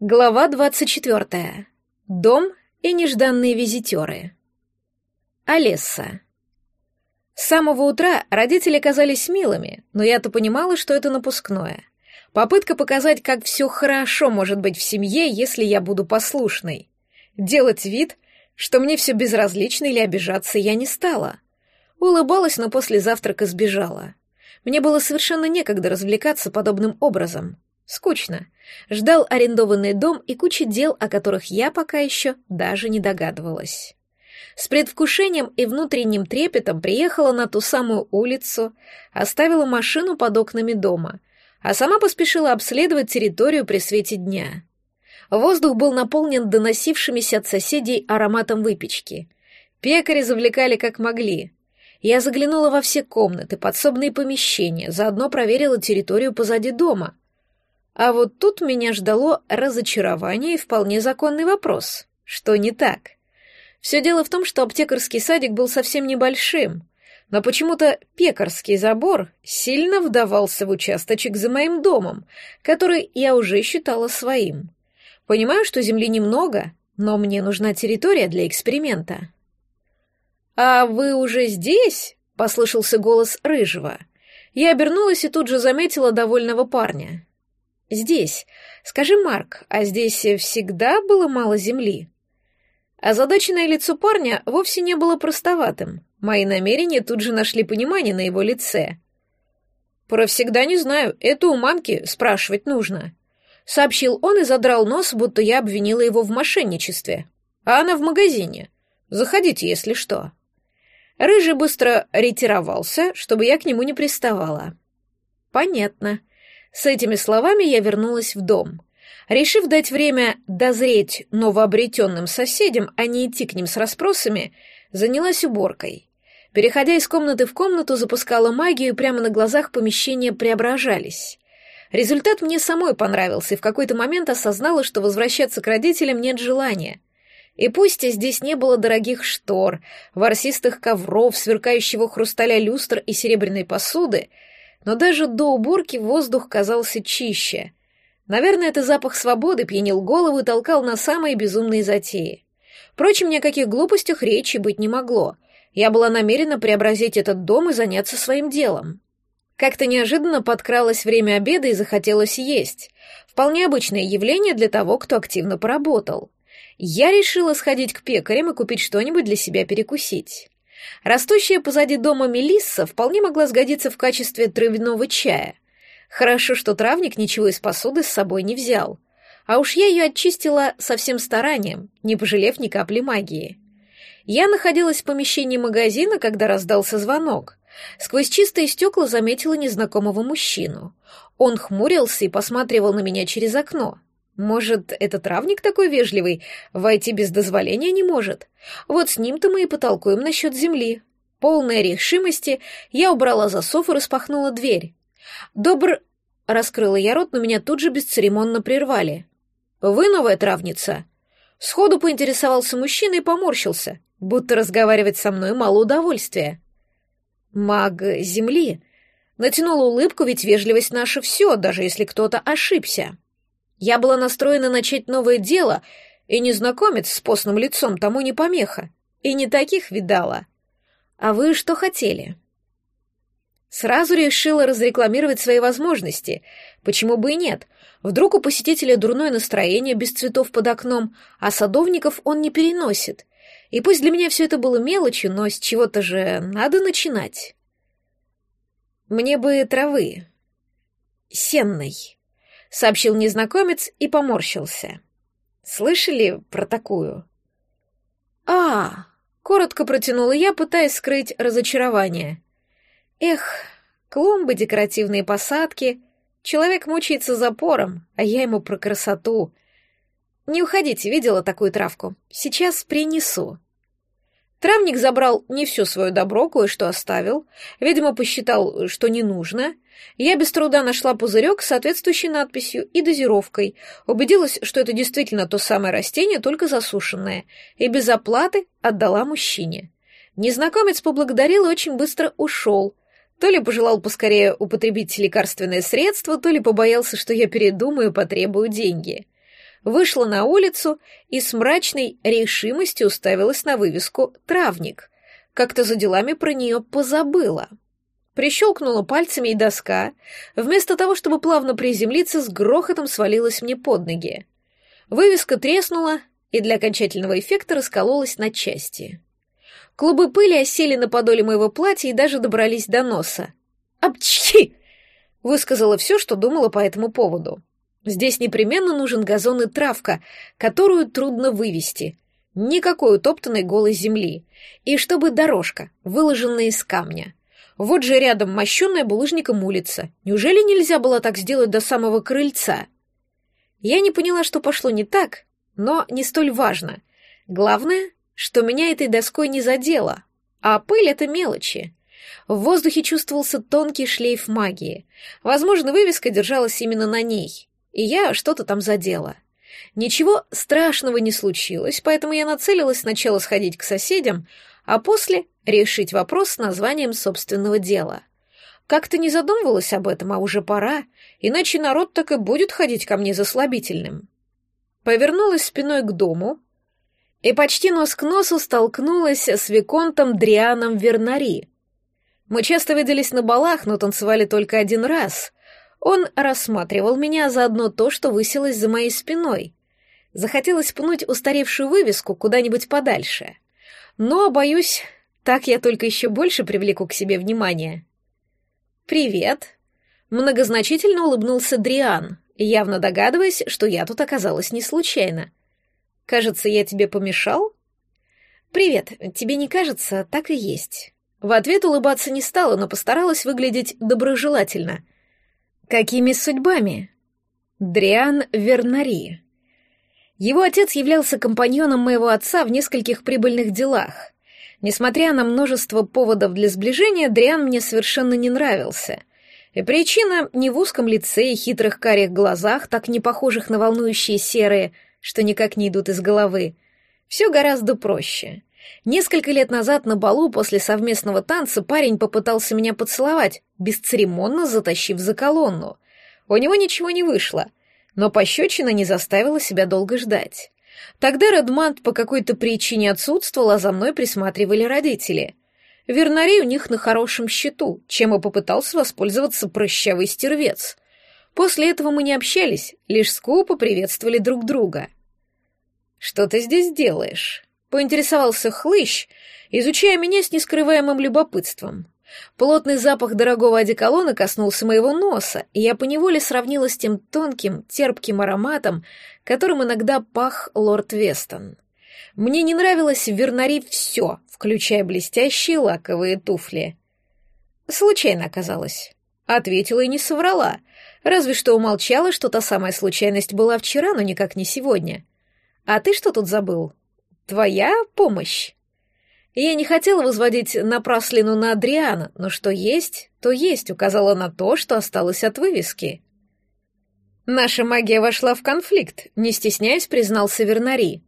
Глава 24. Дом и нежданные визитеры. Олесса. С самого утра родители казались милыми, но я-то понимала, что это напускное. Попытка показать, как все хорошо может быть в семье, если я буду послушной. Делать вид, что мне все безразлично или обижаться я не стала. Улыбалась, но после завтрака сбежала. Мне было совершенно некогда развлекаться подобным образом. Скучно. Ждал арендованный дом и куча дел, о которых я пока еще даже не догадывалась. С предвкушением и внутренним трепетом приехала на ту самую улицу, оставила машину под окнами дома, а сама поспешила обследовать территорию при свете дня. Воздух был наполнен доносившимися от соседей ароматом выпечки. Пекари завлекали как могли. Я заглянула во все комнаты, подсобные помещения, заодно проверила территорию позади дома — а вот тут меня ждало разочарование и вполне законный вопрос. Что не так? Все дело в том, что аптекарский садик был совсем небольшим, но почему-то пекарский забор сильно вдавался в участочек за моим домом, который я уже считала своим. Понимаю, что земли немного, но мне нужна территория для эксперимента. «А вы уже здесь?» — послышался голос Рыжего. Я обернулась и тут же заметила довольного парня. «Здесь. Скажи, Марк, а здесь всегда было мало земли?» Озадаченное лицо парня вовсе не было простоватым. Мои намерения тут же нашли понимание на его лице. «Про всегда не знаю, это у мамки спрашивать нужно», — сообщил он и задрал нос, будто я обвинила его в мошенничестве. «А она в магазине. Заходите, если что». Рыжий быстро ретировался, чтобы я к нему не приставала. «Понятно», с этими словами я вернулась в дом. Решив дать время дозреть новообретенным соседям, а не идти к ним с расспросами, занялась уборкой. Переходя из комнаты в комнату, запускала магию, и прямо на глазах помещения преображались. Результат мне самой понравился, и в какой-то момент осознала, что возвращаться к родителям нет желания. И пусть здесь не было дорогих штор, ворсистых ковров, сверкающего хрусталя люстр и серебряной посуды, но даже до уборки воздух казался чище. Наверное, это запах свободы пьянил голову и толкал на самые безумные затеи. Впрочем, ни о каких глупостях речи быть не могло. Я была намерена преобразить этот дом и заняться своим делом. Как-то неожиданно подкралось время обеда и захотелось есть. Вполне обычное явление для того, кто активно поработал. Я решила сходить к пекарям и купить что-нибудь для себя перекусить. Растущая позади дома мелисса вполне могла сгодиться в качестве травяного чая. Хорошо, что травник ничего из посуды с собой не взял. А уж я ее очистила со всем старанием, не пожалев ни капли магии. Я находилась в помещении магазина, когда раздался звонок. Сквозь чистые стекла заметила незнакомого мужчину. Он хмурился и посматривал на меня через окно. Может, этот травник такой вежливый, войти без дозволения не может? Вот с ним-то мы и потолкуем насчет земли. Полная решимости, я убрала засов и распахнула дверь. «Добр...» — раскрыла я рот, но меня тут же бесцеремонно прервали. «Вы новая травница?» Сходу поинтересовался мужчина и поморщился, будто разговаривать со мной мало удовольствия. «Маг земли...» Натянула улыбку, ведь вежливость наша все, даже если кто-то ошибся. Я была настроена начать новое дело, и незнакомец с постным лицом тому не помеха. И не таких видала. А вы что хотели? Сразу решила разрекламировать свои возможности. Почему бы и нет? Вдруг у посетителя дурное настроение без цветов под окном, а садовников он не переносит. И пусть для меня все это было мелочью, но с чего-то же надо начинать. Мне бы травы. Сенной сообщил незнакомец и поморщился. Слышали про такую? А, коротко протянула я, пытаясь скрыть разочарование. Эх, клумбы, декоративные посадки. Человек мучается запором, а я ему про красоту. Не уходите, видела такую травку. Сейчас принесу. Травник забрал не все свое добро, кое-что оставил. Видимо, посчитал, что не нужно. Я без труда нашла пузырек с соответствующей надписью и дозировкой. Убедилась, что это действительно то самое растение, только засушенное. И без оплаты отдала мужчине. Незнакомец поблагодарил и очень быстро ушел. То ли пожелал поскорее употребить лекарственное средство, то ли побоялся, что я передумаю и потребую деньги. Вышла на улицу и с мрачной решимостью уставилась на вывеску «Травник». Как-то за делами про нее позабыла. Прищелкнула пальцами, и доска, вместо того, чтобы плавно приземлиться, с грохотом свалилась мне под ноги. Вывеска треснула и для окончательного эффекта раскололась на части. Клубы пыли осели на подоле моего платья и даже добрались до носа. «Апчхи!» — высказала все, что думала по этому поводу. Здесь непременно нужен газон и травка, которую трудно вывести. Никакой утоптанной голой земли. И чтобы дорожка, выложенная из камня. Вот же рядом мощенная булыжником улица. Неужели нельзя было так сделать до самого крыльца? Я не поняла, что пошло не так, но не столь важно. Главное, что меня этой доской не задело, а пыль — это мелочи. В воздухе чувствовался тонкий шлейф магии. Возможно, вывеска держалась именно на ней и я что-то там задела. Ничего страшного не случилось, поэтому я нацелилась сначала сходить к соседям, а после решить вопрос с названием собственного дела. Как-то не задумывалась об этом, а уже пора, иначе народ так и будет ходить ко мне за слабительным. Повернулась спиной к дому и почти нос к носу столкнулась с Виконтом Дрианом Вернари. Мы часто виделись на балах, но танцевали только один раз, он рассматривал меня заодно то, что высилось за моей спиной. Захотелось пнуть устаревшую вывеску куда-нибудь подальше. Но, боюсь, так я только еще больше привлеку к себе внимание. «Привет!» Многозначительно улыбнулся Дриан, явно догадываясь, что я тут оказалась не случайно. «Кажется, я тебе помешал?» «Привет, тебе не кажется, так и есть». В ответ улыбаться не стала, но постаралась выглядеть доброжелательно — Какими судьбами? Дриан Вернари. Его отец являлся компаньоном моего отца в нескольких прибыльных делах. Несмотря на множество поводов для сближения, Дриан мне совершенно не нравился. И причина не в узком лице и хитрых карих глазах, так не похожих на волнующие серые, что никак не идут из головы. Все гораздо проще. Несколько лет назад на балу после совместного танца парень попытался меня поцеловать, бесцеремонно затащив за колонну. У него ничего не вышло, но пощечина не заставила себя долго ждать. Тогда Редмант по какой-то причине отсутствовал, а за мной присматривали родители. Вернари у них на хорошем счету, чем и попытался воспользоваться прыщавый стервец. После этого мы не общались, лишь скупо приветствовали друг друга. «Что ты здесь делаешь?» Поинтересовался хлыщ, изучая меня с нескрываемым любопытством. Плотный запах дорогого одеколона коснулся моего носа, и я поневоле сравнила с тем тонким, терпким ароматом, которым иногда пах лорд Вестон. Мне не нравилось в Вернари все, включая блестящие лаковые туфли. Случайно оказалось. Ответила и не соврала, разве что умолчала, что та самая случайность была вчера, но никак не сегодня. А ты что тут забыл? Твоя помощь. Я не хотела возводить напраслину на Адриана, но что есть, то есть, указала на то, что осталось от вывески. Наша магия вошла в конфликт, не стесняясь, признался Вернари.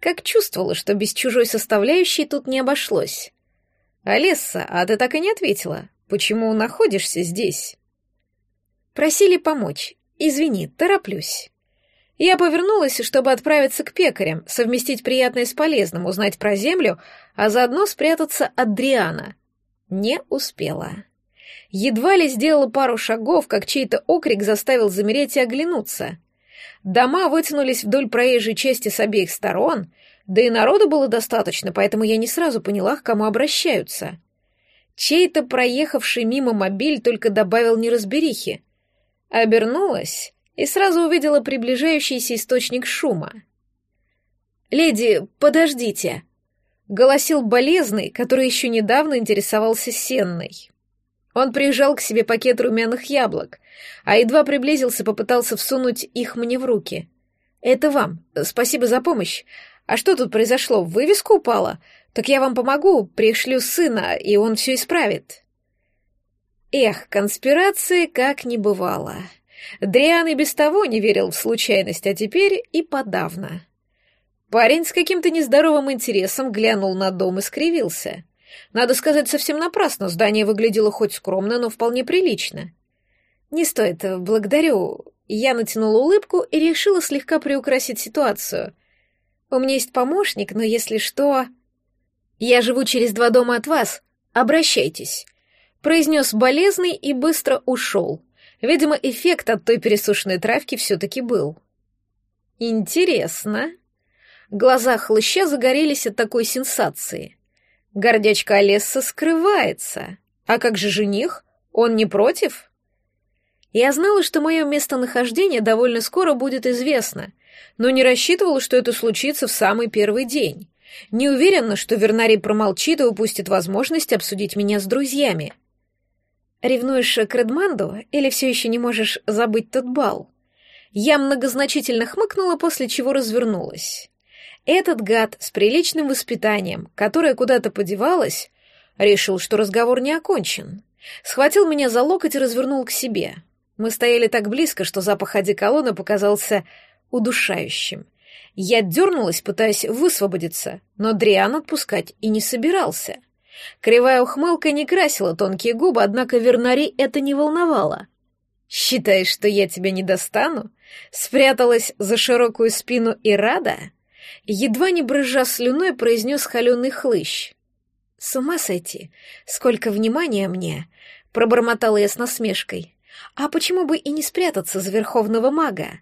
Как чувствовала, что без чужой составляющей тут не обошлось. «Алесса, а ты так и не ответила. Почему находишься здесь?» «Просили помочь. Извини, тороплюсь». Я повернулась, чтобы отправиться к пекарям, совместить приятное с полезным, узнать про землю, а заодно спрятаться от Дриана. Не успела. Едва ли сделала пару шагов, как чей-то окрик заставил замереть и оглянуться. Дома вытянулись вдоль проезжей части с обеих сторон, да и народу было достаточно, поэтому я не сразу поняла, к кому обращаются. Чей-то проехавший мимо мобиль только добавил неразберихи. Обернулась и сразу увидела приближающийся источник шума. «Леди, подождите!» — голосил болезный, который еще недавно интересовался сенной. Он приезжал к себе пакет румяных яблок, а едва приблизился, попытался всунуть их мне в руки. «Это вам. Спасибо за помощь. А что тут произошло? Вывеска упала? Так я вам помогу, пришлю сына, и он все исправит». Эх, конспирации как не бывало. Дриан и без того не верил в случайность, а теперь и подавно. Парень с каким-то нездоровым интересом глянул на дом и скривился. Надо сказать, совсем напрасно, здание выглядело хоть скромно, но вполне прилично. «Не стоит, благодарю. Я натянула улыбку и решила слегка приукрасить ситуацию. У меня есть помощник, но если что... Я живу через два дома от вас. Обращайтесь. Произнес болезный и быстро ушел. Видимо, эффект от той пересушенной травки все-таки был. Интересно. Глаза хлыща загорелись от такой сенсации. Гордячка Олесса скрывается. А как же жених? Он не против? Я знала, что мое местонахождение довольно скоро будет известно, но не рассчитывала, что это случится в самый первый день. Не уверена, что Вернарий промолчит и упустит возможность обсудить меня с друзьями. Ревнуешь к Редманду или все еще не можешь забыть тот бал? Я многозначительно хмыкнула, после чего развернулась. Этот гад с приличным воспитанием, которое куда-то подевалось, решил, что разговор не окончен. Схватил меня за локоть и развернул к себе. Мы стояли так близко, что запах одеколона показался удушающим. Я дернулась, пытаясь высвободиться, но Дриан отпускать и не собирался. Кривая ухмылка не красила тонкие губы, однако Вернари это не волновало. «Считаешь, что я тебя не достану?» Спряталась за широкую спину и рада? Едва не брызжа слюной, произнес холеный хлыщ. «С ума сойти! Сколько внимания мне!» — пробормотала я с насмешкой. «А почему бы и не спрятаться за верховного мага?»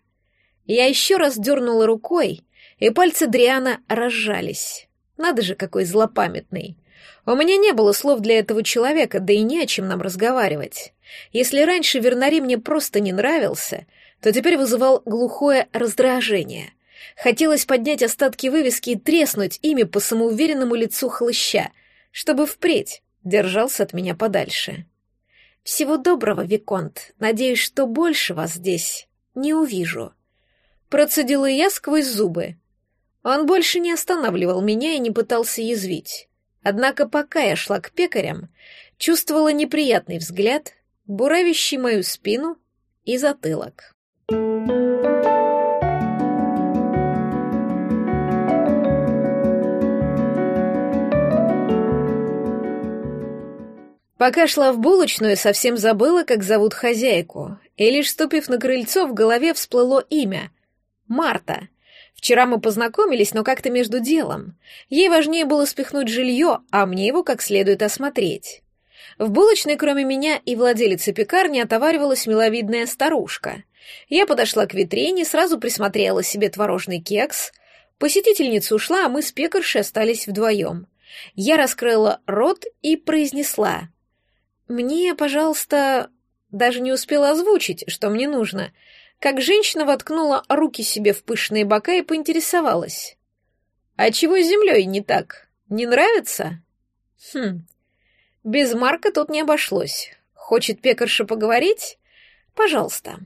Я еще раз дернула рукой, и пальцы Дриана разжались. Надо же, какой злопамятный. У меня не было слов для этого человека, да и не о чем нам разговаривать. Если раньше Вернари мне просто не нравился, то теперь вызывал глухое раздражение. Хотелось поднять остатки вывески и треснуть ими по самоуверенному лицу хлыща, чтобы впредь держался от меня подальше. «Всего доброго, Виконт. Надеюсь, что больше вас здесь не увижу». Процедила я сквозь зубы. Он больше не останавливал меня и не пытался язвить. Однако пока я шла к пекарям, чувствовала неприятный взгляд, буравящий мою спину и затылок. Пока шла в булочную, совсем забыла, как зовут хозяйку, и лишь ступив на крыльцо, в голове всплыло имя — Марта. Вчера мы познакомились, но как-то между делом. Ей важнее было спихнуть жилье, а мне его как следует осмотреть. В булочной, кроме меня и владелицы пекарни, отоваривалась миловидная старушка. Я подошла к витрине, сразу присмотрела себе творожный кекс. Посетительница ушла, а мы с пекаршей остались вдвоем. Я раскрыла рот и произнесла. «Мне, пожалуйста...» Даже не успела озвучить, что мне нужно, как женщина воткнула руки себе в пышные бока и поинтересовалась. «А чего с землей не так? Не нравится?» «Хм, без Марка тут не обошлось. Хочет пекарша поговорить? Пожалуйста.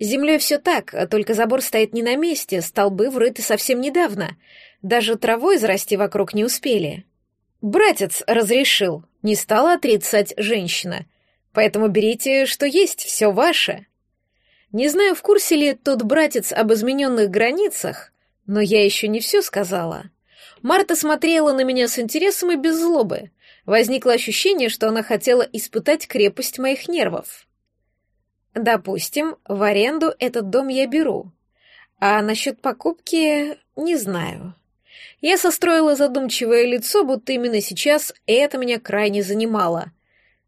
Землей все так, только забор стоит не на месте, столбы врыты совсем недавно. Даже травой зарасти вокруг не успели. Братец разрешил, не стала отрицать женщина. Поэтому берите, что есть, все ваше. Не знаю, в курсе ли тот братец об измененных границах, но я еще не все сказала. Марта смотрела на меня с интересом и без злобы, Возникло ощущение, что она хотела испытать крепость моих нервов. Допустим, в аренду этот дом я беру, а насчет покупки не знаю. Я состроила задумчивое лицо, будто именно сейчас это меня крайне занимало.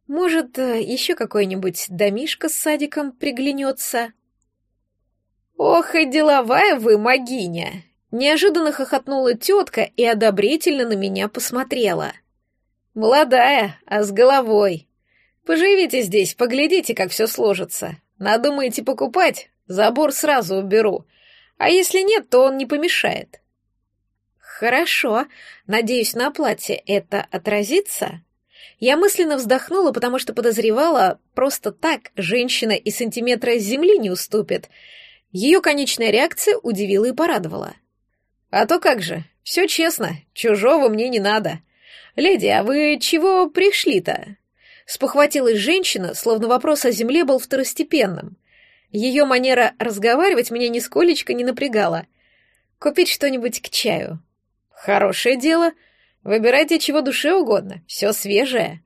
Может, еще какой-нибудь домишко с садиком приглянется? «Ох и деловая вы, могиня!» Неожиданно хохотнула тетка и одобрительно на меня посмотрела — Молодая, а с головой. Поживите здесь, поглядите, как все сложится. Надумаете покупать, забор сразу уберу. А если нет, то он не помешает. Хорошо. Надеюсь, на платье это отразится? Я мысленно вздохнула, потому что подозревала, просто так женщина и сантиметра земли не уступит. Ее конечная реакция удивила и порадовала. А то как же, все честно, чужого мне не надо. «Леди, а вы чего пришли-то?» Спохватилась женщина, словно вопрос о земле был второстепенным. Ее манера разговаривать меня нисколечко не напрягала. «Купить что-нибудь к чаю». «Хорошее дело. Выбирайте чего душе угодно, все свежее».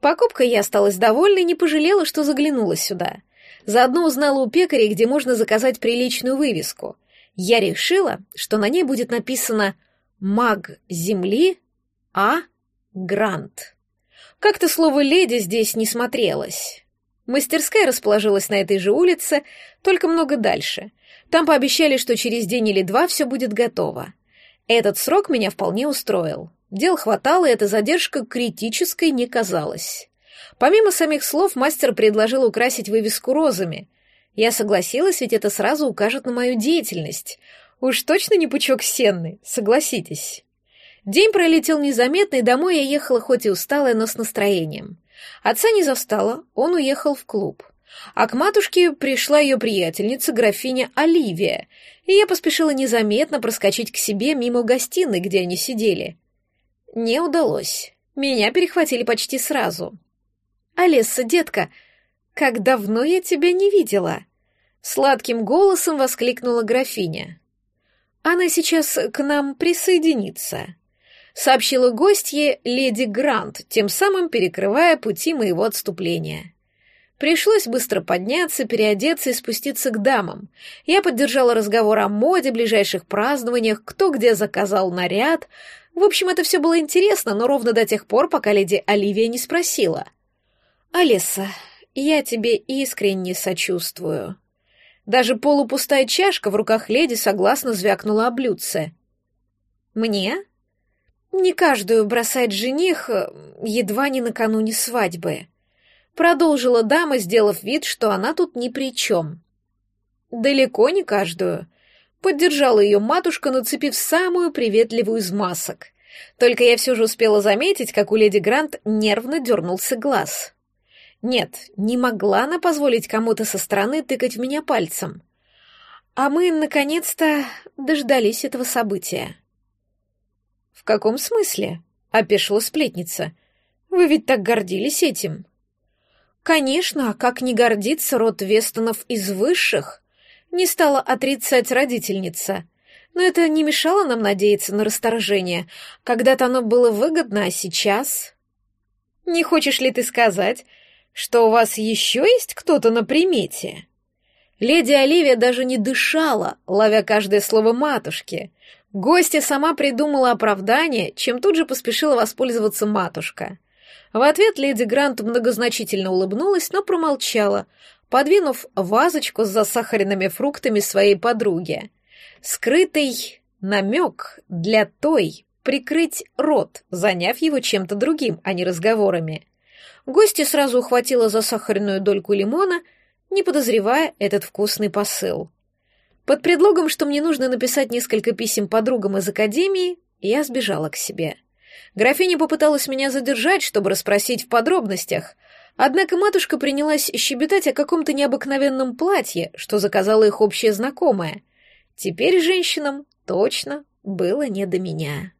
Покупкой я осталась довольна и не пожалела, что заглянула сюда. Заодно узнала у пекарей, где можно заказать приличную вывеску. Я решила, что на ней будет написано «Маг Земли А. Грант». Как-то слово «леди» здесь не смотрелось. Мастерская расположилась на этой же улице, только много дальше. Там пообещали, что через день или два все будет готово. Этот срок меня вполне устроил. Дел хватало, и эта задержка критической не казалась. Помимо самих слов, мастер предложил украсить вывеску розами. Я согласилась, ведь это сразу укажет на мою деятельность. Уж точно не пучок сенны, согласитесь. День пролетел незаметно, и домой я ехала хоть и усталая, но с настроением. Отца не застала, он уехал в клуб. А к матушке пришла ее приятельница, графиня Оливия, и я поспешила незаметно проскочить к себе мимо гостиной, где они сидели. Не удалось. Меня перехватили почти сразу. «Алесса, детка, как давно я тебя не видела!» Сладким голосом воскликнула графиня. «Она сейчас к нам присоединится», — сообщила гостье леди Грант, тем самым перекрывая пути моего отступления. Пришлось быстро подняться, переодеться и спуститься к дамам. Я поддержала разговор о моде, ближайших празднованиях, кто где заказал наряд. В общем, это все было интересно, но ровно до тех пор, пока леди Оливия не спросила. «Алиса, я тебе искренне сочувствую». Даже полупустая чашка в руках леди согласно звякнула о блюдце. «Мне?» «Не каждую бросает жених, э, едва не накануне свадьбы», — продолжила дама, сделав вид, что она тут ни при чем. «Далеко не каждую», — поддержала ее матушка, нацепив самую приветливую из масок. Только я все же успела заметить, как у леди Грант нервно дернулся глаз. Нет, не могла она позволить кому-то со стороны тыкать в меня пальцем. А мы, наконец-то, дождались этого события. «В каком смысле?» — опешила сплетница. «Вы ведь так гордились этим». «Конечно, как не гордиться род Вестонов из высших?» — не стала отрицать родительница. Но это не мешало нам надеяться на расторжение. Когда-то оно было выгодно, а сейчас... «Не хочешь ли ты сказать, что у вас еще есть кто-то на примете?» Леди Оливия даже не дышала, ловя каждое слово матушки. Гостья сама придумала оправдание, чем тут же поспешила воспользоваться матушка. В ответ леди Грант многозначительно улыбнулась, но промолчала, подвинув вазочку с засахаренными фруктами своей подруге. Скрытый намек для той прикрыть рот, заняв его чем-то другим, а не разговорами. Гостья сразу ухватила за сахарную дольку лимона, не подозревая этот вкусный посыл. Под предлогом, что мне нужно написать несколько писем подругам из академии, я сбежала к себе. Графиня попыталась меня задержать, чтобы расспросить в подробностях, однако матушка принялась щебетать о каком-то необыкновенном платье, что заказала их общая знакомая. Теперь женщинам точно было не до меня.